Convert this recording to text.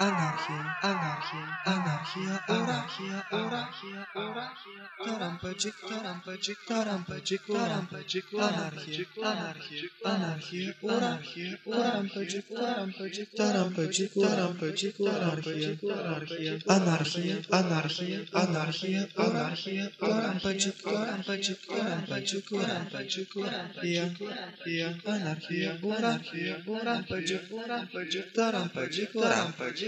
Anarchia, anarchia, anarchia, anarchia, anarchia, anarchia, tarampagic, tarampagic, tarampagic, tarampagic, anarchia, anarchia, anarchia, anarchia, tarampagic, tarampagic, tarampagic, tarampagic, anarchia, anarchia, anarchia, anarchia, anarchia, anarchia, tarampagic, tarampagic, tarampagic, tarampagic, anarchia, anarchia, anarchia, anarchia, tarampagic, tarampagic, tarampagic,